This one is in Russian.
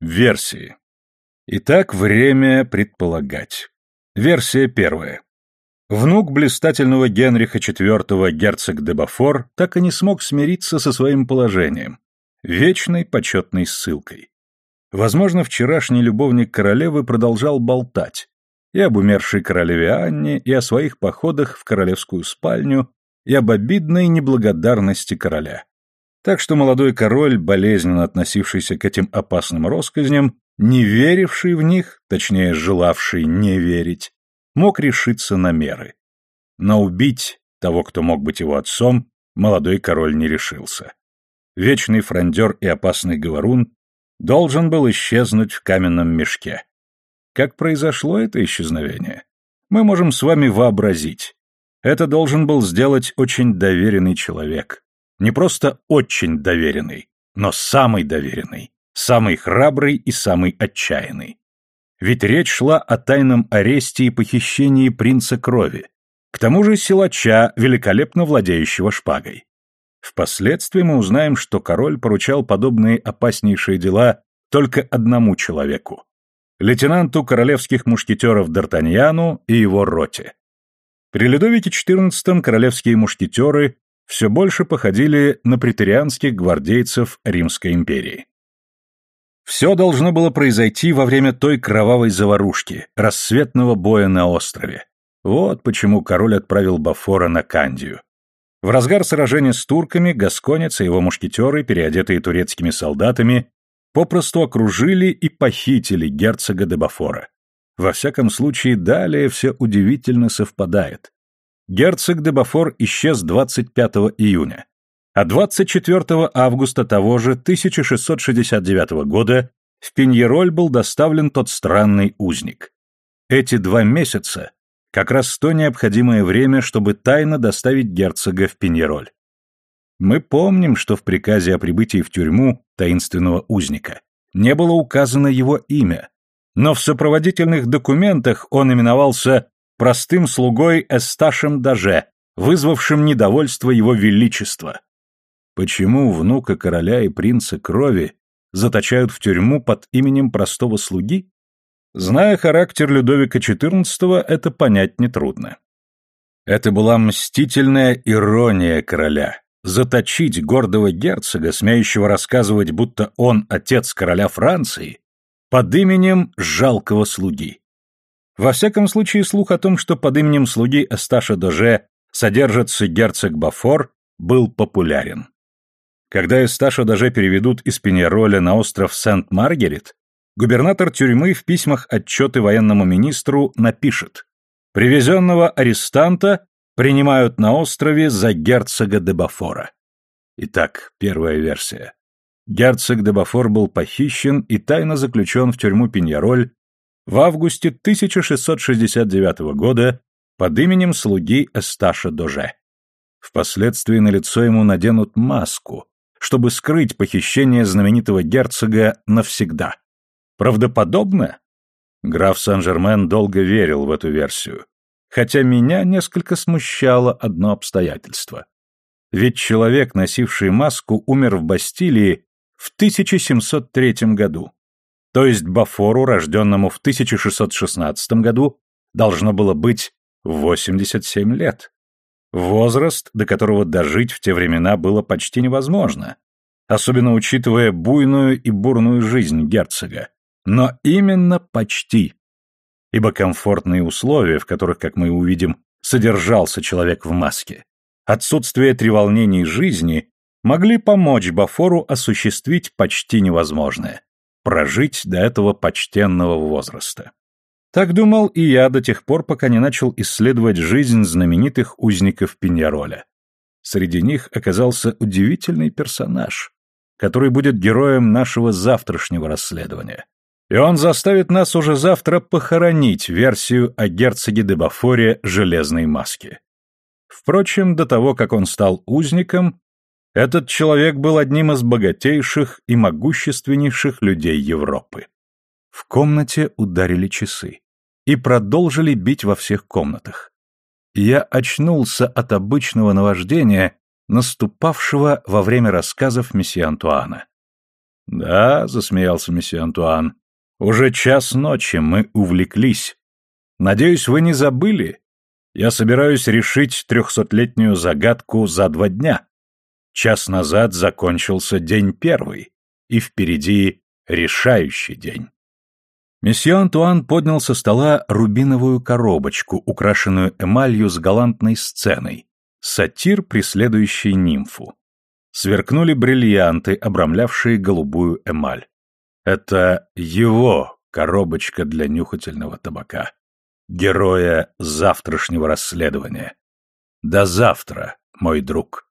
Версии. Итак, время предполагать. Версия первая. Внук блистательного Генриха IV, герцог де Бафор, так и не смог смириться со своим положением, вечной почетной ссылкой. Возможно, вчерашний любовник королевы продолжал болтать и об умершей королеве Анне, и о своих походах в королевскую спальню, и об обидной неблагодарности короля. Так что молодой король, болезненно относившийся к этим опасным россказням, не веривший в них, точнее, желавший не верить, мог решиться на меры. Но убить того, кто мог быть его отцом, молодой король не решился. Вечный фрондер и опасный говорун должен был исчезнуть в каменном мешке. Как произошло это исчезновение? Мы можем с вами вообразить. Это должен был сделать очень доверенный человек. Не просто очень доверенный, но самый доверенный, самый храбрый и самый отчаянный. Ведь речь шла о тайном аресте и похищении принца крови, к тому же силача, великолепно владеющего шпагой. Впоследствии мы узнаем, что король поручал подобные опаснейшие дела только одному человеку — лейтенанту королевских мушкетеров Д'Артаньяну и его роте. При Людовике XIV королевские мушкетеры все больше походили на претерианских гвардейцев Римской империи. Все должно было произойти во время той кровавой заварушки, рассветного боя на острове. Вот почему король отправил Бафора на Кандию. В разгар сражения с турками гасконец и его мушкетеры, переодетые турецкими солдатами, попросту окружили и похитили герцога де Бафора. Во всяком случае, далее все удивительно совпадает герцог де Бафор исчез 25 июня, а 24 августа того же 1669 года в Пиньероль был доставлен тот странный узник. Эти два месяца – как раз то необходимое время, чтобы тайно доставить герцога в Пиньероль. Мы помним, что в приказе о прибытии в тюрьму таинственного узника не было указано его имя, но в сопроводительных документах он именовался простым слугой Эсташем Даже, вызвавшим недовольство его величества. Почему внука короля и принца крови заточают в тюрьму под именем простого слуги? Зная характер Людовика XIV, это понять нетрудно. Это была мстительная ирония короля. Заточить гордого герцога, смеющего рассказывать, будто он отец короля Франции, под именем жалкого слуги. Во всяком случае, слух о том, что под именем слуги Эсташа Доже содержится герцог Бафор, был популярен. Когда Эсташа Доже переведут из Пеньероля на остров Сент-Маргерит, губернатор тюрьмы в письмах отчеты военному министру напишет «Привезенного арестанта принимают на острове за герцога де Бафора». Итак, первая версия. Герцог де Бафор был похищен и тайно заключен в тюрьму Пеньяроль в августе 1669 года под именем слуги Эсташа Доже. Впоследствии на лицо ему наденут маску, чтобы скрыть похищение знаменитого герцога навсегда. Правдоподобно? Граф Сан-Жермен долго верил в эту версию, хотя меня несколько смущало одно обстоятельство. Ведь человек, носивший маску, умер в Бастилии в 1703 году. То есть Бафору, рожденному в 1616 году, должно было быть 87 лет. Возраст, до которого дожить в те времена было почти невозможно, особенно учитывая буйную и бурную жизнь герцога. Но именно почти. Ибо комфортные условия, в которых, как мы увидим, содержался человек в маске, отсутствие треволнений жизни могли помочь Бафору осуществить почти невозможное прожить до этого почтенного возраста. Так думал и я до тех пор, пока не начал исследовать жизнь знаменитых узников Пиньяроля. Среди них оказался удивительный персонаж, который будет героем нашего завтрашнего расследования. И он заставит нас уже завтра похоронить версию о герцоге де Бафоре железной маски. Впрочем, до того, как он стал узником, этот человек был одним из богатейших и могущественнейших людей Европы. В комнате ударили часы и продолжили бить во всех комнатах. Я очнулся от обычного наваждения, наступавшего во время рассказов месье Антуана. Да, засмеялся месье Антуан. Уже час ночи мы увлеклись. Надеюсь, вы не забыли? Я собираюсь решить трехсотлетнюю загадку за два дня. Час назад закончился день первый, и впереди решающий день. Месье Антуан поднял со стола рубиновую коробочку, украшенную эмалью с галантной сценой. Сатир, преследующий нимфу. Сверкнули бриллианты, обрамлявшие голубую эмаль. Это его коробочка для нюхательного табака. Героя завтрашнего расследования. До завтра, мой друг.